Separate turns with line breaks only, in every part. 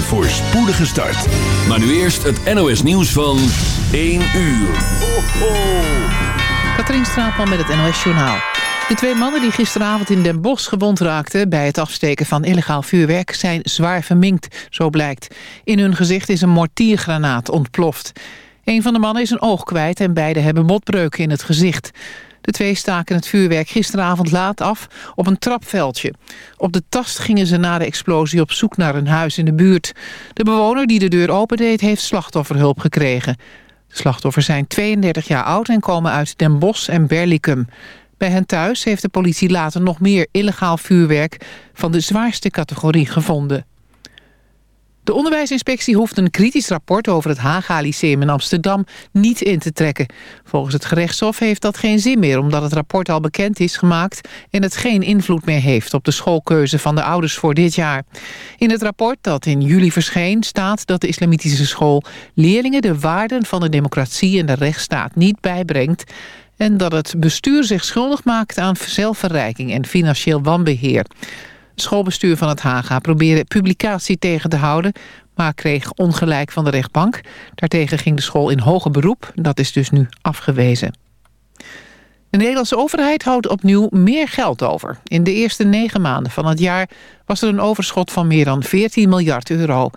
Een voorspoedige start. Maar nu eerst het NOS nieuws van 1 uur. Ho.
Katrien Straatman met het NOS Journaal. De twee mannen die gisteravond in Den Bosch gewond raakten... bij het afsteken van illegaal vuurwerk zijn zwaar verminkt, zo blijkt. In hun gezicht is een mortiergranaat ontploft. Een van de mannen is een oog kwijt en beide hebben botbreuken in het gezicht. De twee staken het vuurwerk gisteravond laat af op een trapveldje. Op de tast gingen ze na de explosie op zoek naar een huis in de buurt. De bewoner die de deur opendeed heeft slachtofferhulp gekregen. De slachtoffers zijn 32 jaar oud en komen uit Den Bosch en Berlicum. Bij hen thuis heeft de politie later nog meer illegaal vuurwerk van de zwaarste categorie gevonden. De onderwijsinspectie hoeft een kritisch rapport over het Haga Lyceum in Amsterdam niet in te trekken. Volgens het gerechtshof heeft dat geen zin meer omdat het rapport al bekend is gemaakt en het geen invloed meer heeft op de schoolkeuze van de ouders voor dit jaar. In het rapport dat in juli verscheen staat dat de islamitische school leerlingen de waarden van de democratie en de rechtsstaat niet bijbrengt en dat het bestuur zich schuldig maakt aan zelfverrijking en financieel wanbeheer. Het schoolbestuur van het Haga probeerde publicatie tegen te houden... maar kreeg ongelijk van de rechtbank. Daartegen ging de school in hoger beroep. Dat is dus nu afgewezen. De Nederlandse overheid houdt opnieuw meer geld over. In de eerste negen maanden van het jaar was er een overschot van meer dan 14 miljard euro.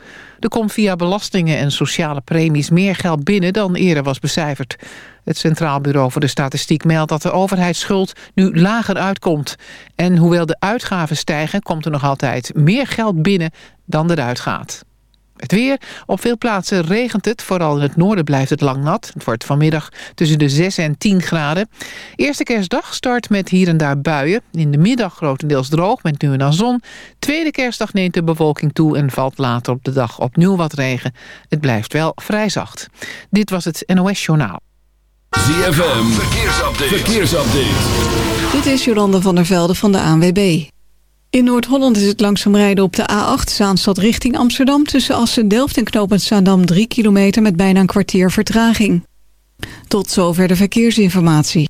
Er komt via belastingen en sociale premies meer geld binnen dan eerder was becijferd. Het Centraal Bureau voor de Statistiek meldt dat de overheidsschuld nu lager uitkomt. En hoewel de uitgaven stijgen, komt er nog altijd meer geld binnen dan eruit gaat. Het weer. Op veel plaatsen regent het. Vooral in het noorden blijft het lang nat. Het wordt vanmiddag tussen de 6 en 10 graden. Eerste kerstdag start met hier en daar buien. In de middag grotendeels droog met nu en dan zon. Tweede kerstdag neemt de bewolking toe en valt later op de dag opnieuw wat regen. Het blijft wel vrij zacht. Dit was het NOS Journaal.
ZFM. Verkeersupdate. Verkeersupdate.
Dit is Jolanda van der Velde van de ANWB. In Noord-Holland is het langzaam rijden op de A8 Zaanstad richting Amsterdam... tussen Assen-Delft en Knoopend Zaandam 3 kilometer met bijna een kwartier vertraging. Tot zover de verkeersinformatie.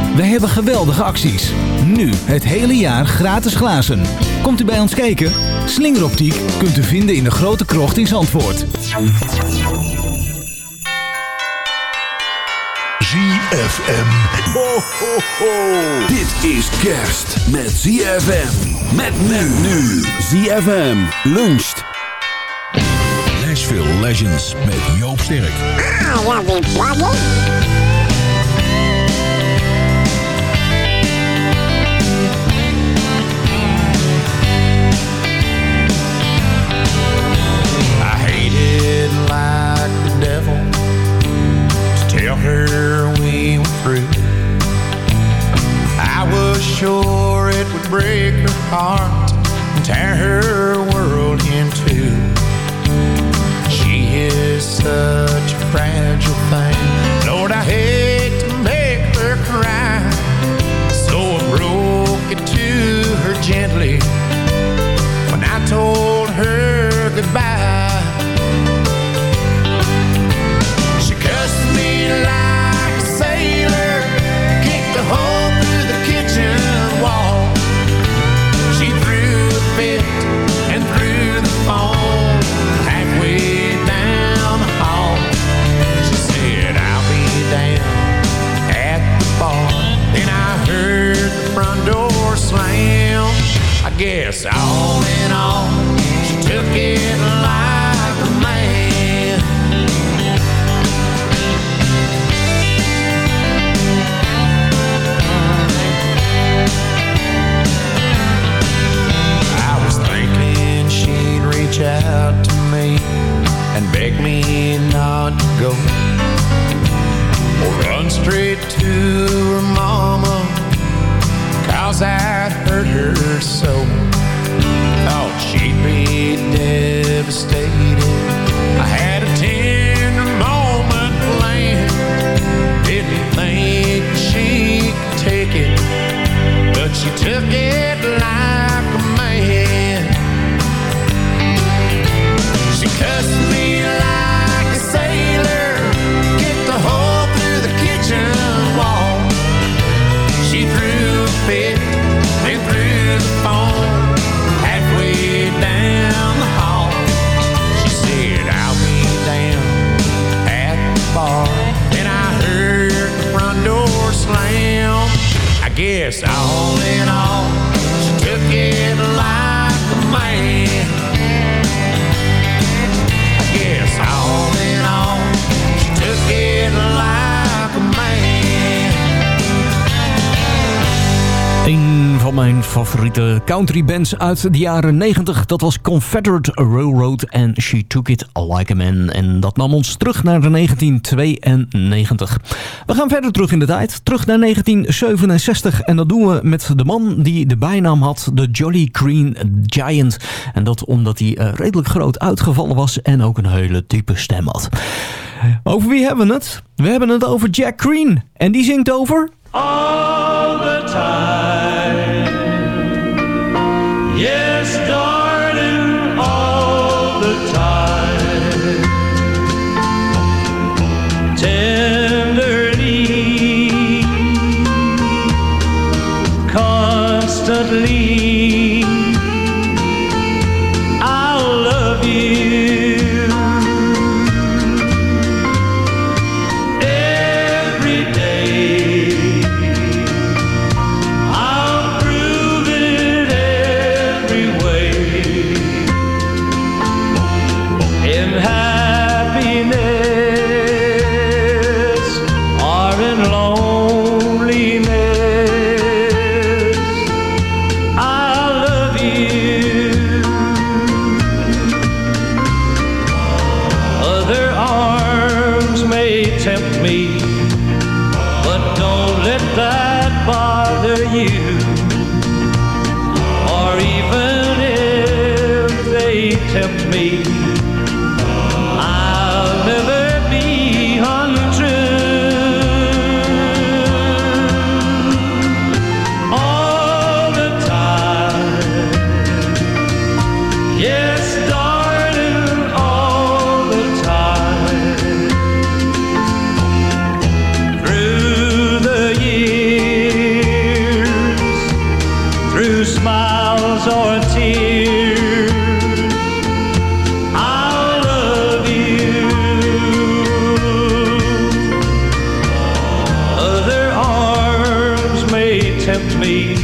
Wij hebben geweldige acties. Nu het hele jaar gratis glazen. Komt u bij ons kijken? Slingeroptiek kunt u vinden in de grote krocht in Zandvoort.
ZFM. Ho, ho, ho. Dit is kerst met ZFM. Met men nu. ZFM luncht. Nashville Legends met Joop Sterk.
I we went through. I was sure it would break her heart and tear her world in two. She is such a fragile thing. Lord, I hate to make her cry. So I broke it to her gently when I told her goodbye.
Country bands uit de jaren 90. Dat was Confederate Railroad en She Took It Like a Man. En dat nam ons terug naar de 1992. We gaan verder terug in de tijd. Terug naar 1967. En dat doen we met de man die de bijnaam had. De Jolly Green Giant. En dat omdat hij eh, redelijk groot uitgevallen was. En ook een hele diepe stem had. Over wie hebben we het? We hebben het over Jack Green. En die zingt over...
All the time me.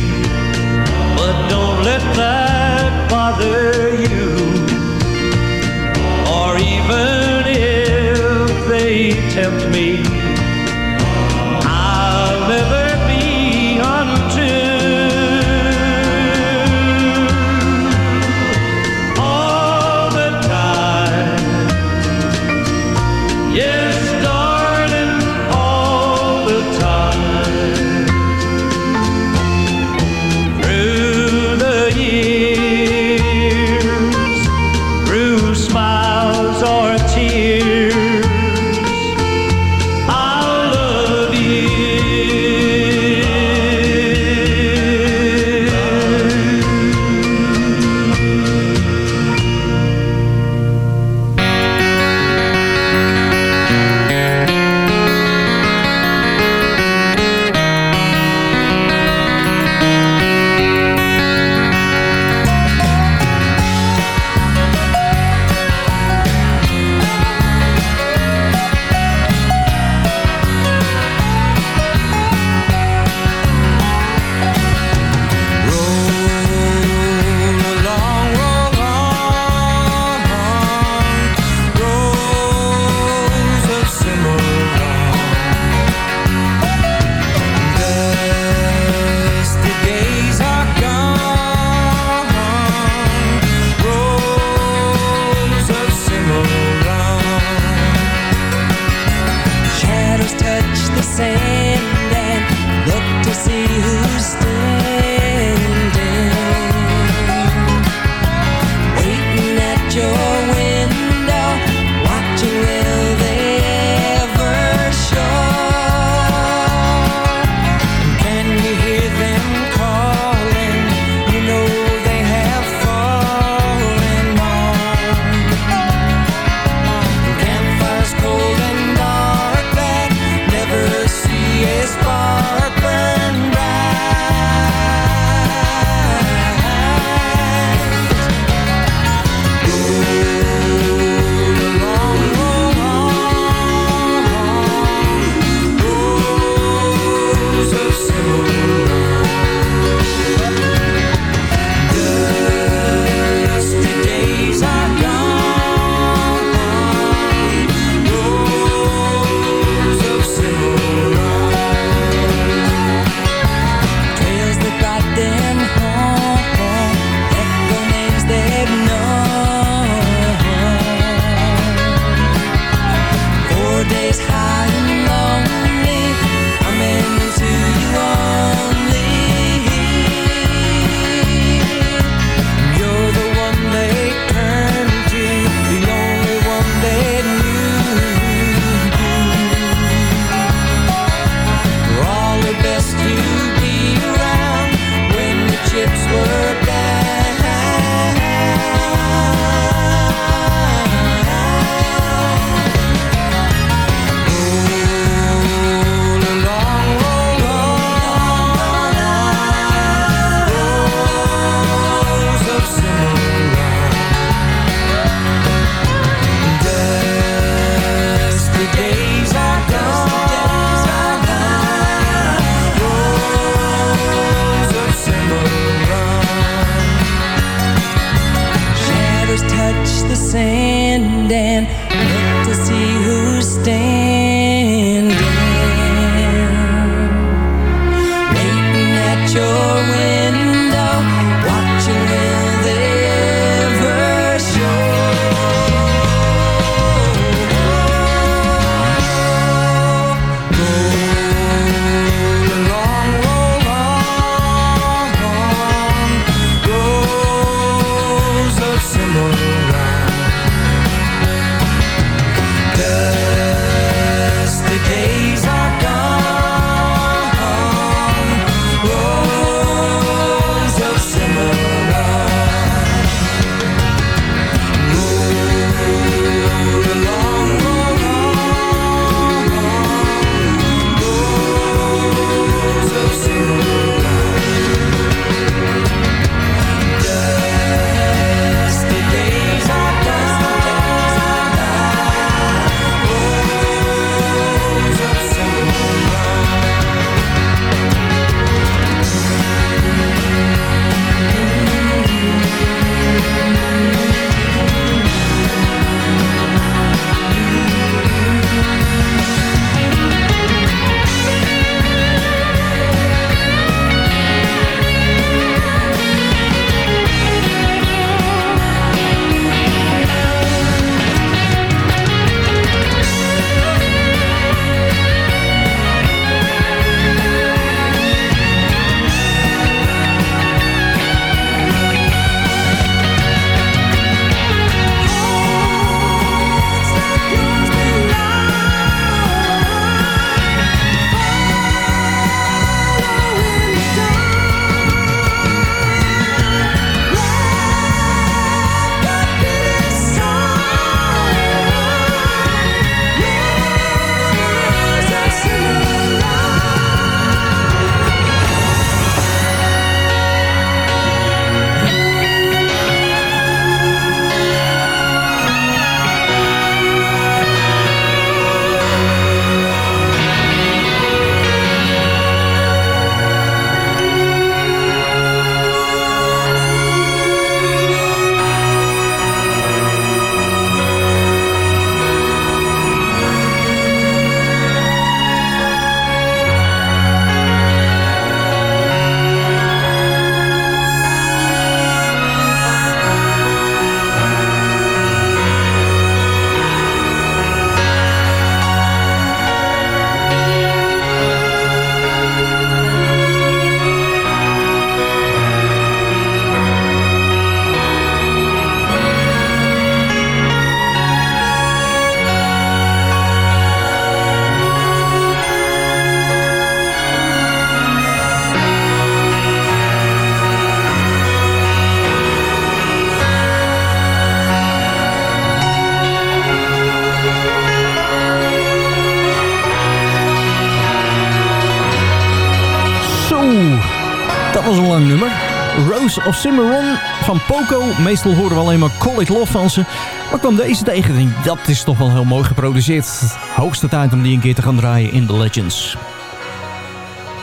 Meestal horen we alleen maar It Love van ze. Maar kwam deze tegen dat is toch wel heel mooi geproduceerd. Hoogste tijd om die een keer te gaan draaien in The Legends.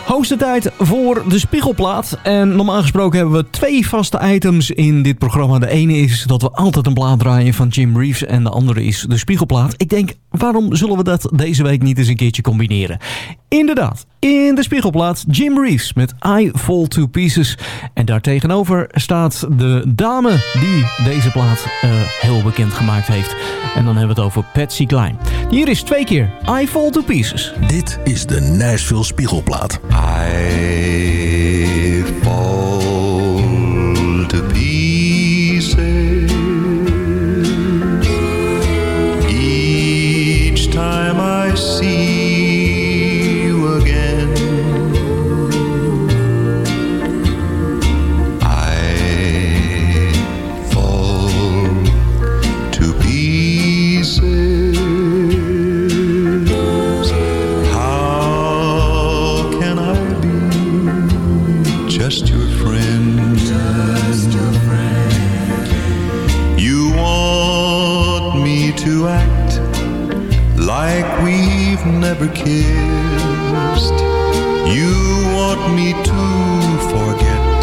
Hoogste tijd voor de spiegelplaat. En normaal gesproken hebben we twee vaste items in dit programma. De ene is dat we altijd een plaat draaien van Jim Reeves. En de andere is de spiegelplaat. Ik denk, waarom zullen we dat deze week niet eens een keertje combineren? Inderdaad, in de spiegelplaat Jim Reeves met I Fall to Pieces. En daartegenover staat de dame die deze plaat uh, heel bekend gemaakt heeft. En dan hebben we het over Patsy Cline. Hier is twee keer I Fall to Pieces.
Dit is de Nashville Spiegelplaat.
I fall to pieces mercy. Never kissed. You want me to forget,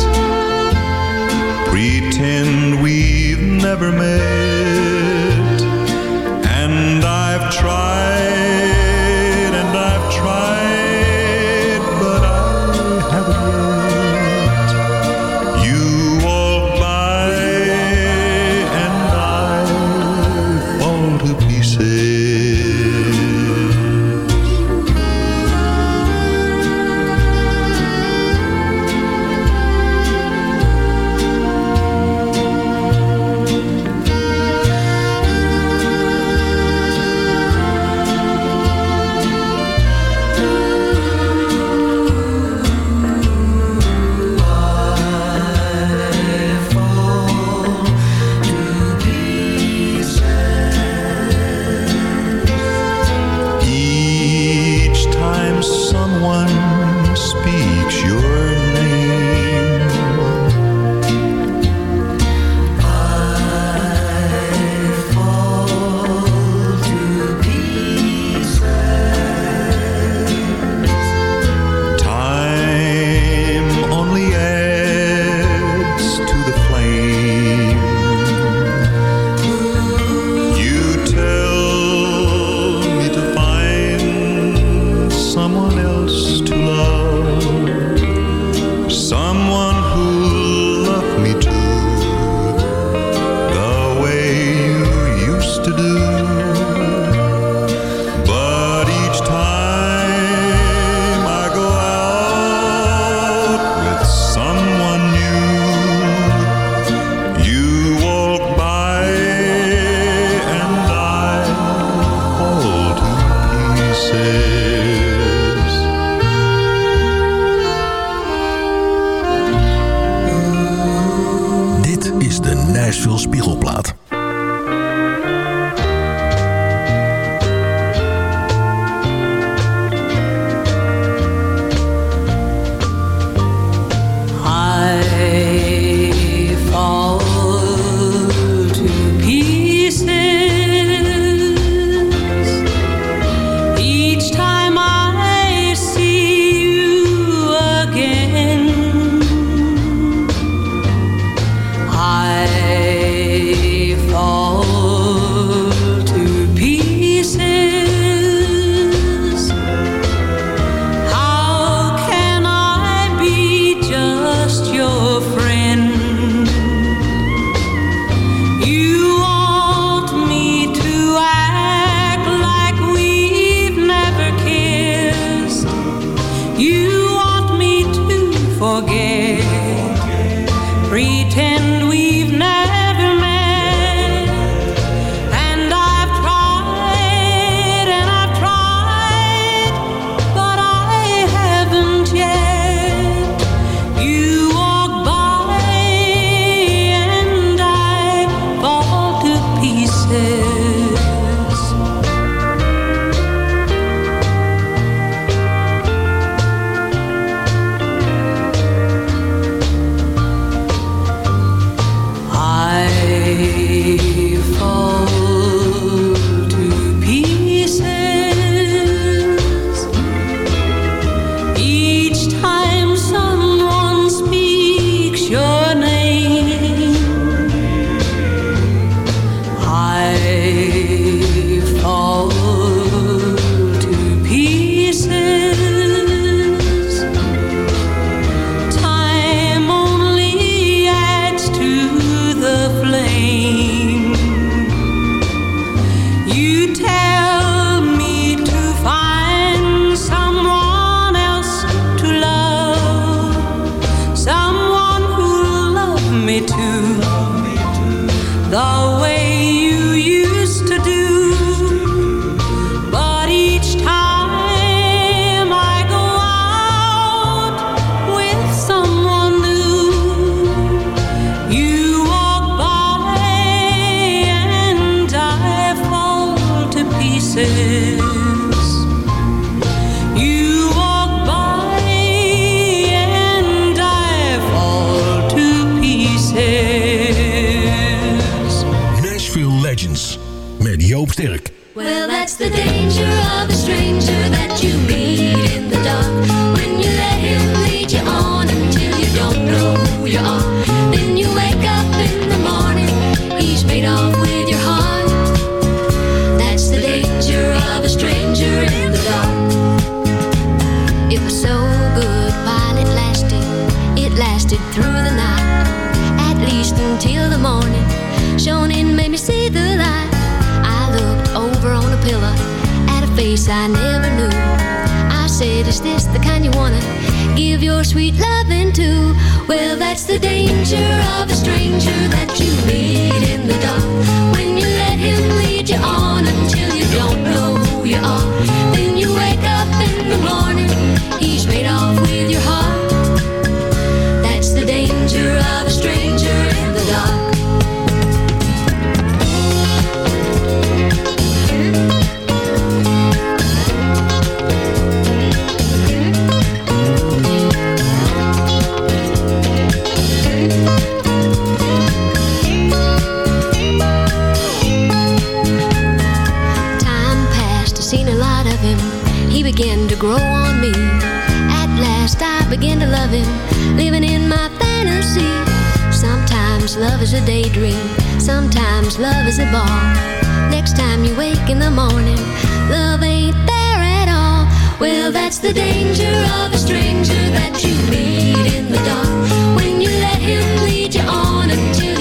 pretend we've never met.
Grow on me. At last, I began to love him, living in my fantasy. Sometimes love is a daydream, sometimes love is a ball. Next time you wake in the morning, love ain't there at all. Well, that's the danger of a stranger that you meet in the dark. When you let him lead you on until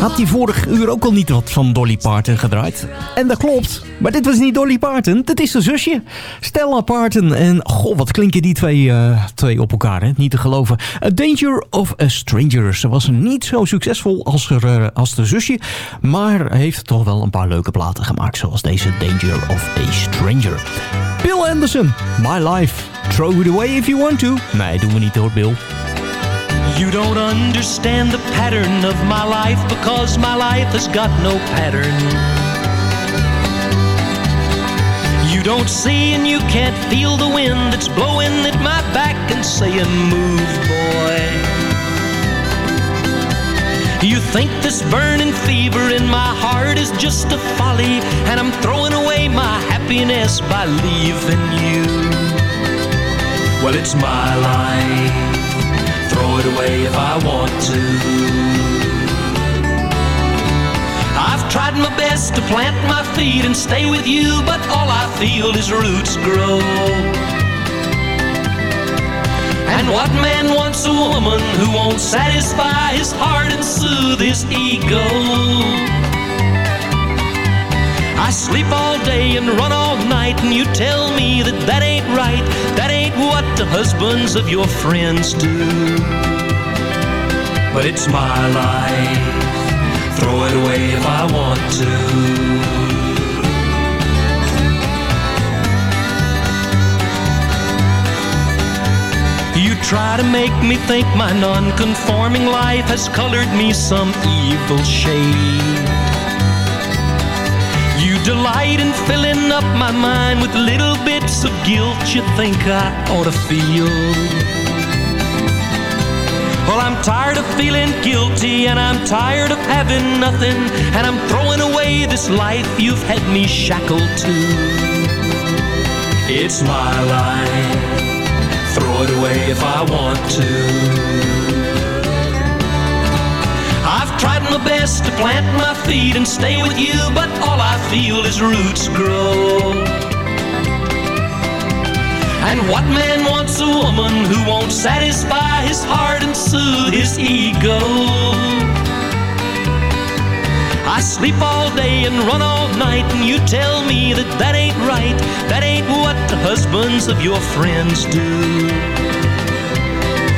Had hij vorig uur ook al niet wat van Dolly Parton gedraaid? En dat klopt. Maar dit was niet Dolly Parton, dit is zijn zusje. Stella Parton. En goh, wat klinken die twee, eh, twee op elkaar, hè? Niet te geloven. A Danger of a Stranger. Ze was niet zo succesvol als, er, eh, als de zusje. Maar heeft toch wel een paar leuke platen gemaakt. Zoals deze Danger of a Stranger. Bill Anderson, My Life. Throw it away if you want to. Nee, doen we niet hoor, Bill.
You don't understand the pattern of my life because my life has got no pattern. You don't see and you can't feel the wind that's blowing at my back and saying, Move, boy. You think this burning fever in my heart is just a folly, and I'm throwing away my happiness by leaving you. Well, it's my life throw it away if I want to. I've tried my best to plant my feet and stay with you, but all I feel is roots grow. And what man wants a woman who won't satisfy his heart and soothe his ego? I sleep all day and run all night, and you tell me that that ain't right. That ain't what the husbands of your friends do. But it's my life. Throw it away if I want to. You try to make me think my non-conforming life has colored me some evil shade. Delight in filling up my mind with little bits of guilt you think I ought to feel. Well, I'm tired of feeling guilty and I'm tired of having nothing and I'm throwing away this life you've had me shackled to. It's my life. Throw it away if I want to. Tried my best to plant my feet and stay with you, but all I feel is roots grow. And what man wants a woman who won't satisfy his heart and soothe his ego? I sleep all day and run all night, and you tell me that that ain't right. That ain't what the husbands of your friends do.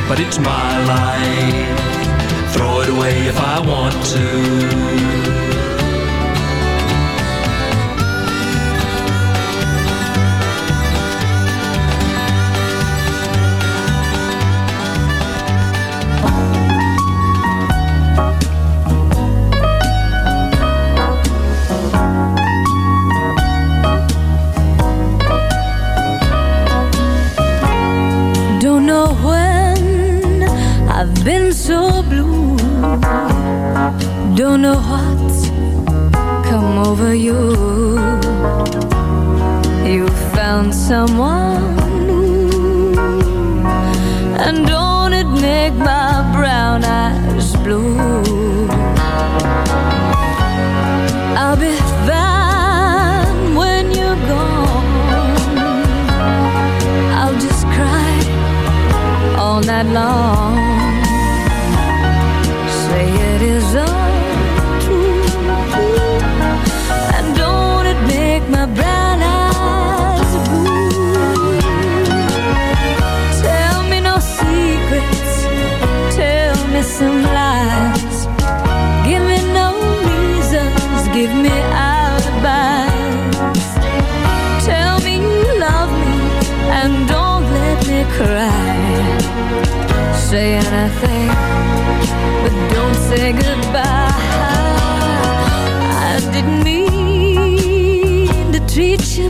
But it's my life. Throw it away if I want to.
Someone. And don't it make my brown eyes blue? I'll be fine when you're gone. I'll just cry all night long.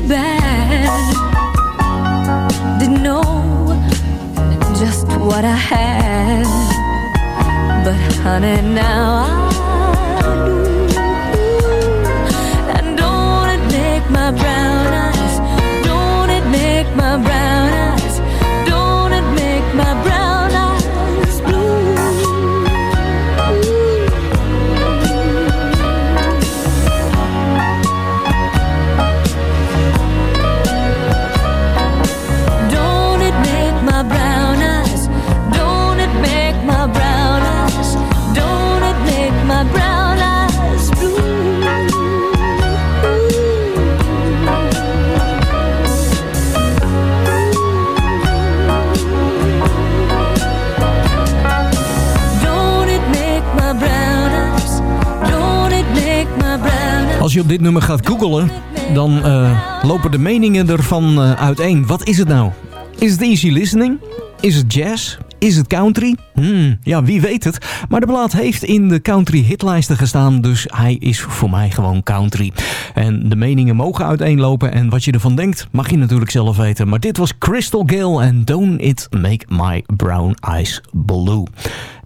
Bad. Didn't know just what I had. But honey, now I do.
Als je op dit nummer gaat googlen, dan eh, lopen de meningen ervan eh, uiteen. Wat is het nou? Is het easy listening? Is het jazz? Is het country? Hmm, ja, wie weet het. Maar de plaat heeft in de country hitlijsten gestaan, dus hij is voor mij gewoon country. En de meningen mogen uiteenlopen en wat je ervan denkt, mag je natuurlijk zelf weten. Maar dit was Crystal Gale en Don't It Make My Brown Eyes Blue.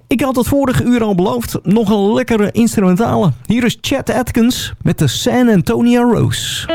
Ik had het vorige uur al beloofd, nog een lekkere instrumentale. Hier is Chet Atkins met de San Antonio Rose.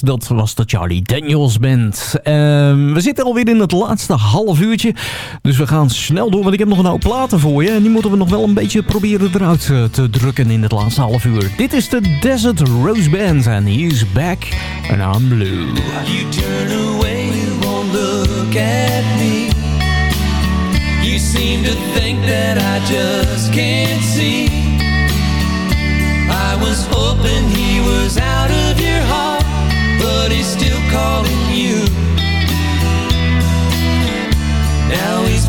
Dat was de Charlie Daniels Band. Ehm, we zitten alweer in het laatste half uurtje. Dus we gaan snel door, want ik heb nog een oude platen voor je. En die moeten we nog wel een beetje proberen eruit eh, te drukken in het laatste half uur. Dit is de Desert Rose Band. En he's back and I'm blue.
You turn away, you won't look at me. You seem to think that I just can't see. I was hoping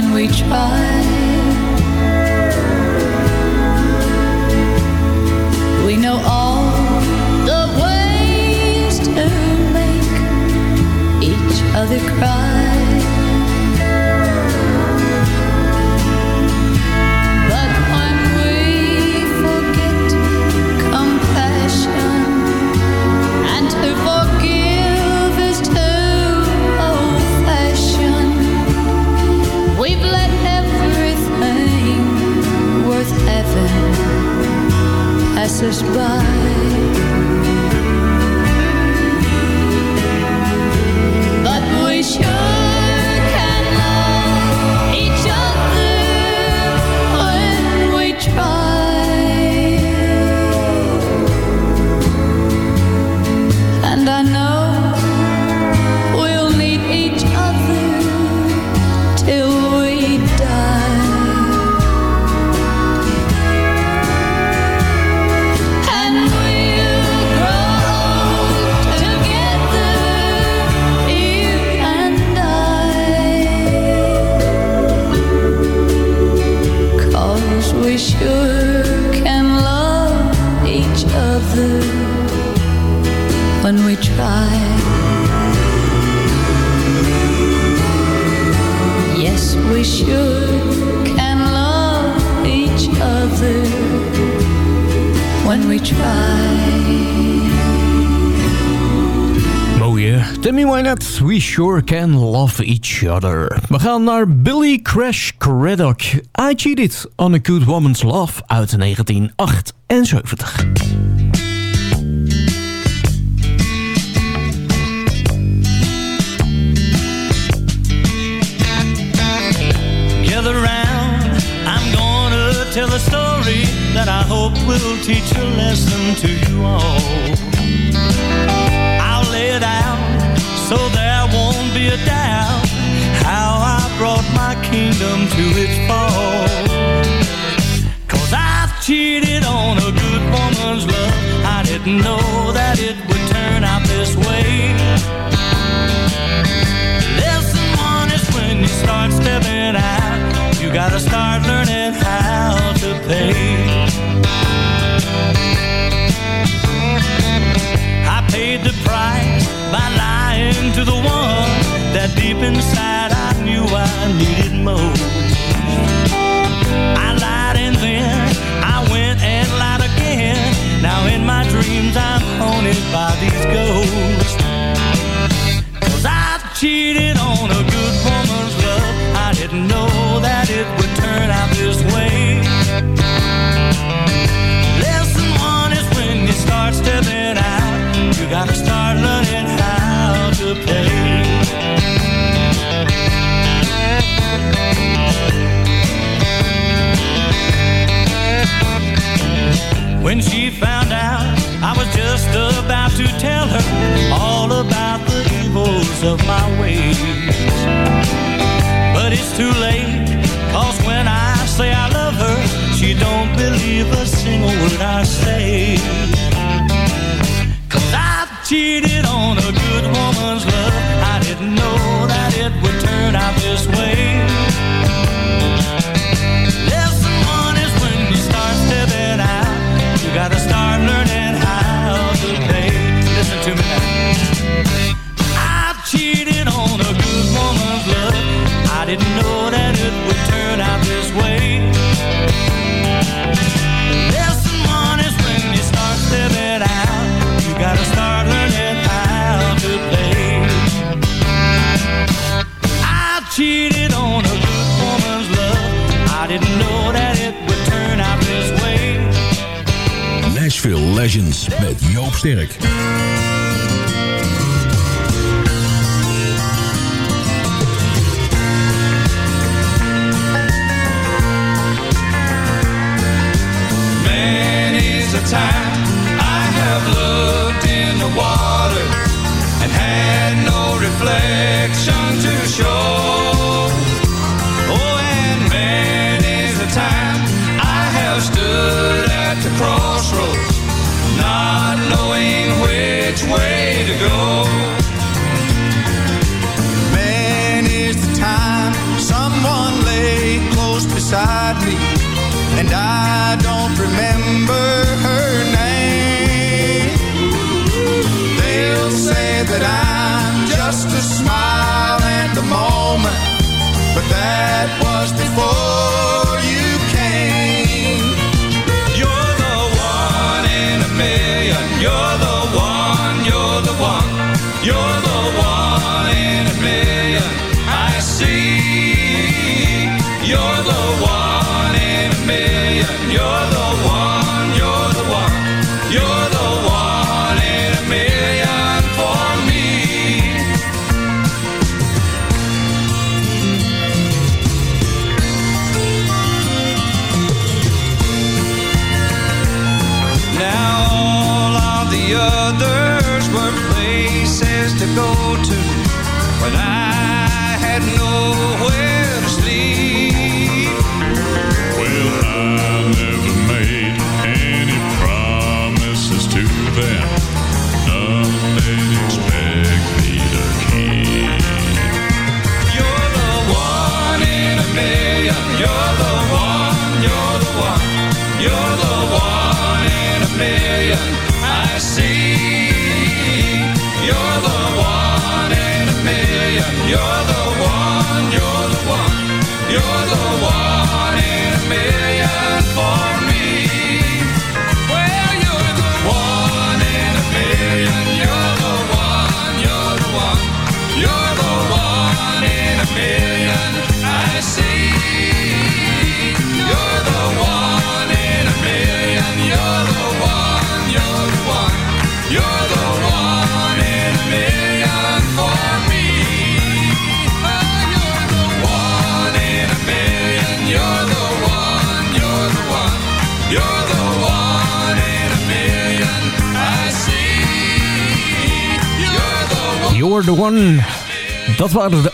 when we try. We know all the ways to make each other cry. Us by. When we try.
Mooie Tammy Wynette, We Sure Can Love Each Other. We gaan naar Billy Crash Craddock. I Cheated on a Good Woman's Love uit 1978.
Gather round, I'm gonna tell a story that I hope will teach lesson to you all. I'll lay it out so there won't be a doubt how I brought my kingdom to its fall. Cause I've cheated on a good woman's love. I didn't know that it would that deep inside I knew I needed most. I lied and then I went and lied again. Now in my dreams I'm haunted by these ghosts. Cause I've cheated on a good woman's love. I didn't know that it would turn out this way. Lesson one is when you start stepping out, you gotta start learning how to pay. When she found out, I was just about to tell her all about the evils of my ways. But it's too late, cause when I say I love her, she don't believe a single word I say cheated on a good woman's love. I didn't know that it would turn out this way.
sterk.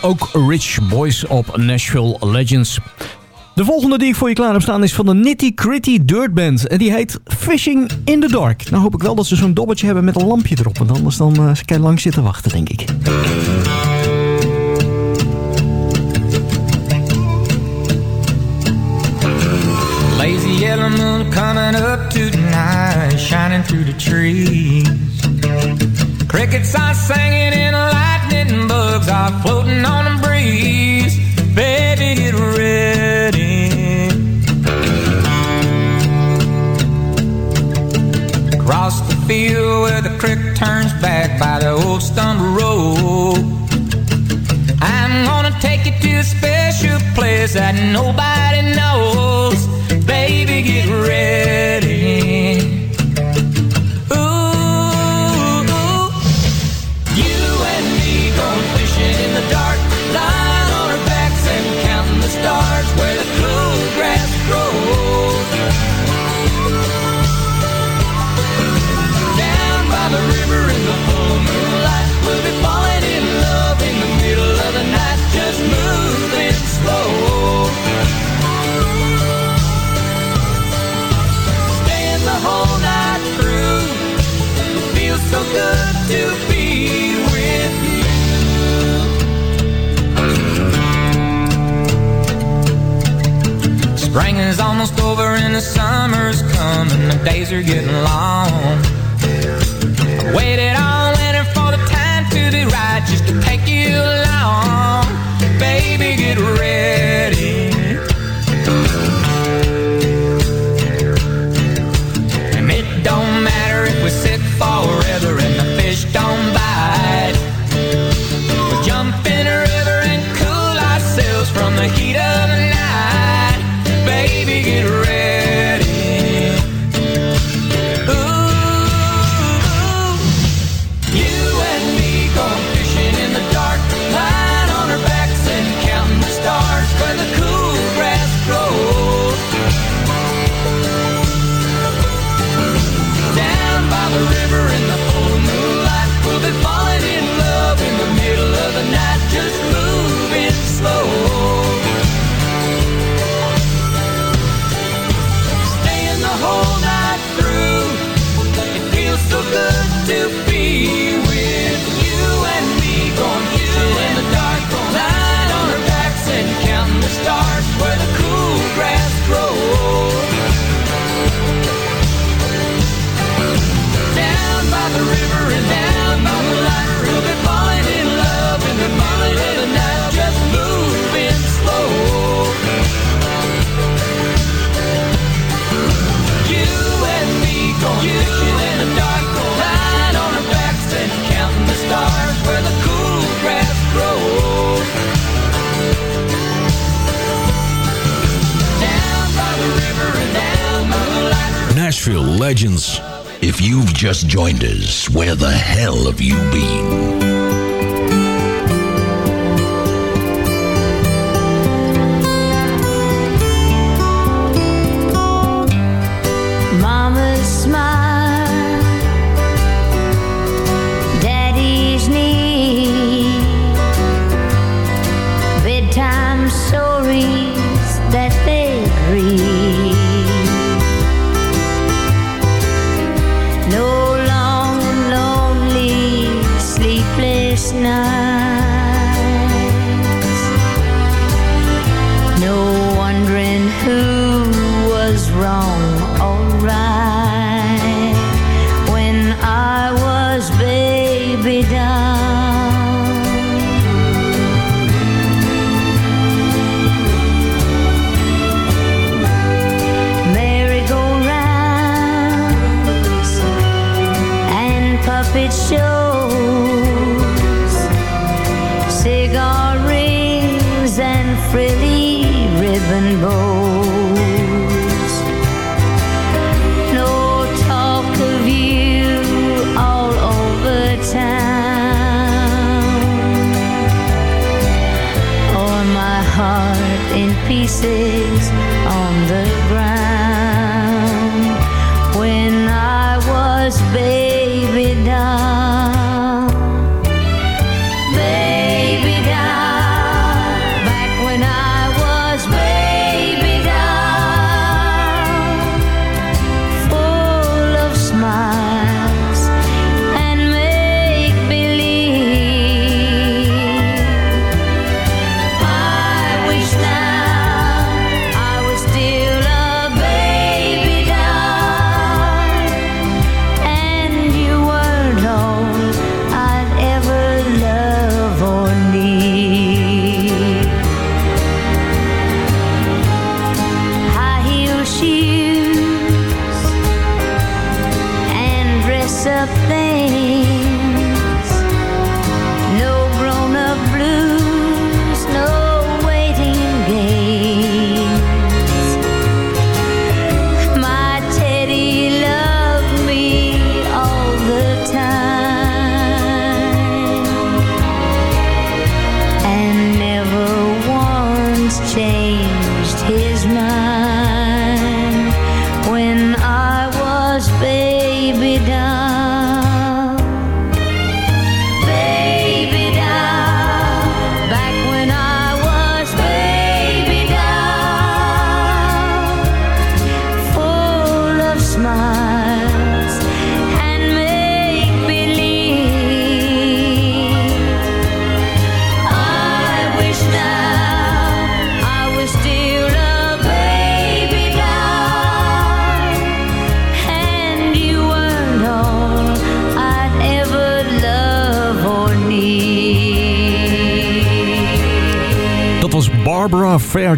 ook Rich Boys op Nashville Legends. De volgende die ik voor je klaar heb staan is van de Nitty Gritty Dirt Band. En die heet Fishing in the Dark. Nou hoop ik wel dat ze zo'n dobbeltje hebben met een lampje erop. Want anders dan uh, kan je lang zitten wachten, denk ik.
Lazy yellow moon coming up tonight. Shining through the trees. Crickets are singing in a light. bugs are floating on a breeze. Baby, get ready. Across the field where the creek turns back by the old stumble road. I'm gonna take you to a special place that nobody knows. Baby, get ready. Spring's almost over and the summer's coming. The days are getting long. I waited all winter for the time to be right just to take you along.
Nashville legends. If you've just joined us, where the hell have you been?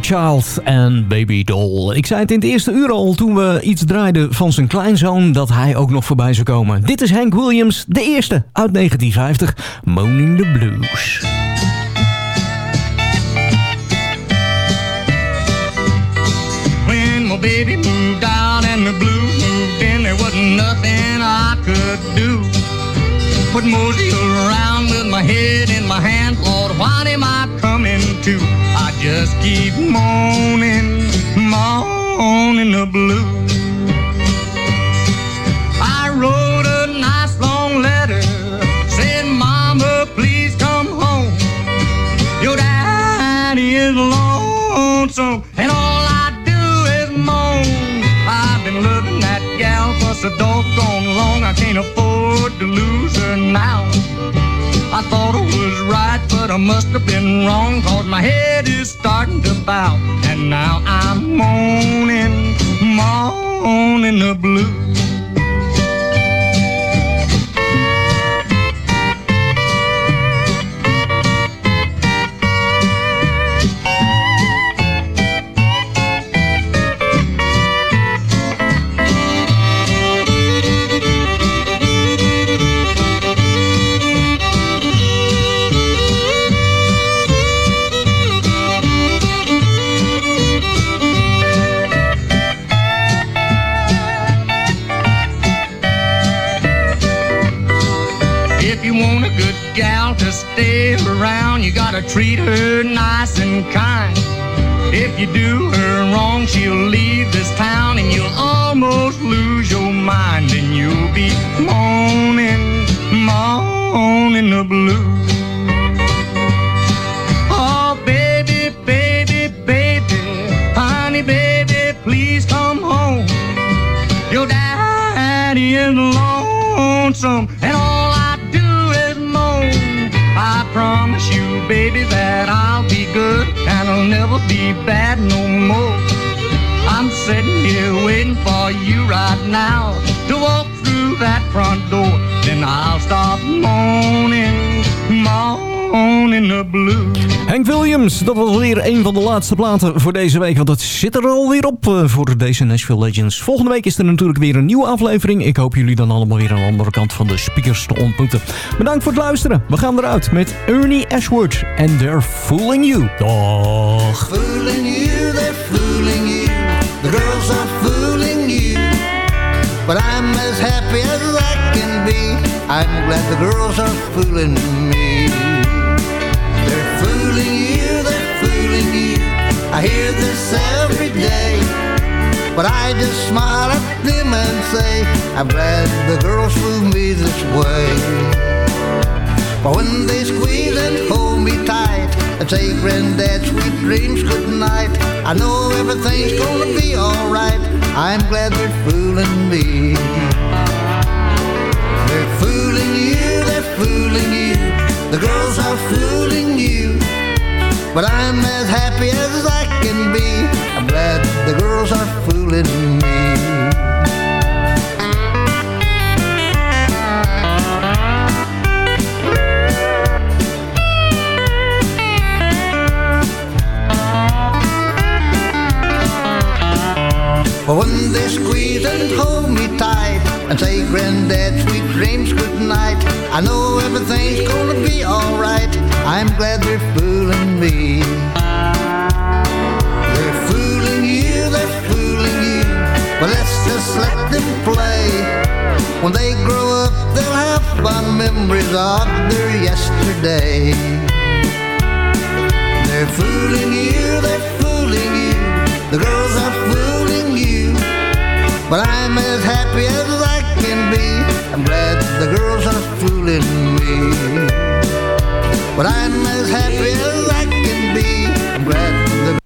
Fairchild en Baby Doll. Ik zei het in het eerste uur al toen we iets draaiden van zijn kleinzoon... dat hij ook nog voorbij zou komen. Dit is Hank Williams, de eerste uit 1950, Moaning the Blues.
When my baby moved out and the blues moved in, there wasn't nothing I could do. But mosey around with my head in my hand, Lord, what am I I just keep moaning, moaning the blues. I wrote a nice long letter, said, Mama, please come home. Your daddy is lonesome, and all I do is moan. I've been loving that gal for so doggone long, I can't afford to lose her now. I thought I was right, I must have been wrong, cause my head is starting to bow. And now I'm moaning, moaning the blues.
Laatste platen voor deze week. Want het zit er alweer op eh, voor deze Nashville Legends. Volgende week is er natuurlijk weer een nieuwe aflevering. Ik hoop jullie dan allemaal weer aan de andere kant van de speakers te ontmoeten. Bedankt voor het luisteren. We gaan eruit met Ernie Ashworth en They're Fooling You. Dag.
Fooling you, they're fooling you. The girls are fooling you. But I'm as happy as I can be. I'm glad the girls are fooling me. They're fooling you, they're fooling you. I hear this every day. But I just smile at them and say, I'm glad the girls fool me this way. But when they squeeze and hold me tight and say, Granddad, sweet dreams, good night, I know everything's gonna be alright. I'm glad they're fooling me. They're fooling you, they're fooling you. The girls are fooling you. But I'm as happy as I can be. I'm glad the girls are fooling me. When they squeeze and hold me tight and say, Granddad, sweet dreams, good night, I know everything's gonna be alright. I'm glad they're fooling me. They're fooling you, they're fooling you, but let's just let them play. When they grow up, they'll have fond memories of their yesterday. They're fooling you, they're fooling But I'm as happy as I can be. I'm glad the girls are fooling me. But I'm as happy as I can be. I'm glad the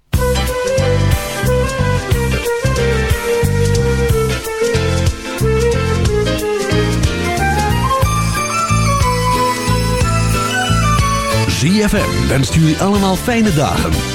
ZFM wenst jullie allemaal fijne dagen.